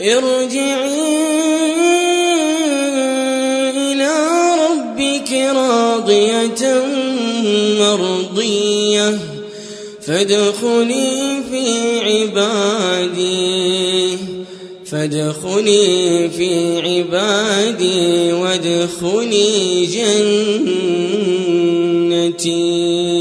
ارجعي إلى ربك راضية مرضية فادخلي في عبادي فادخلي في عبادي وادخلي جنتي.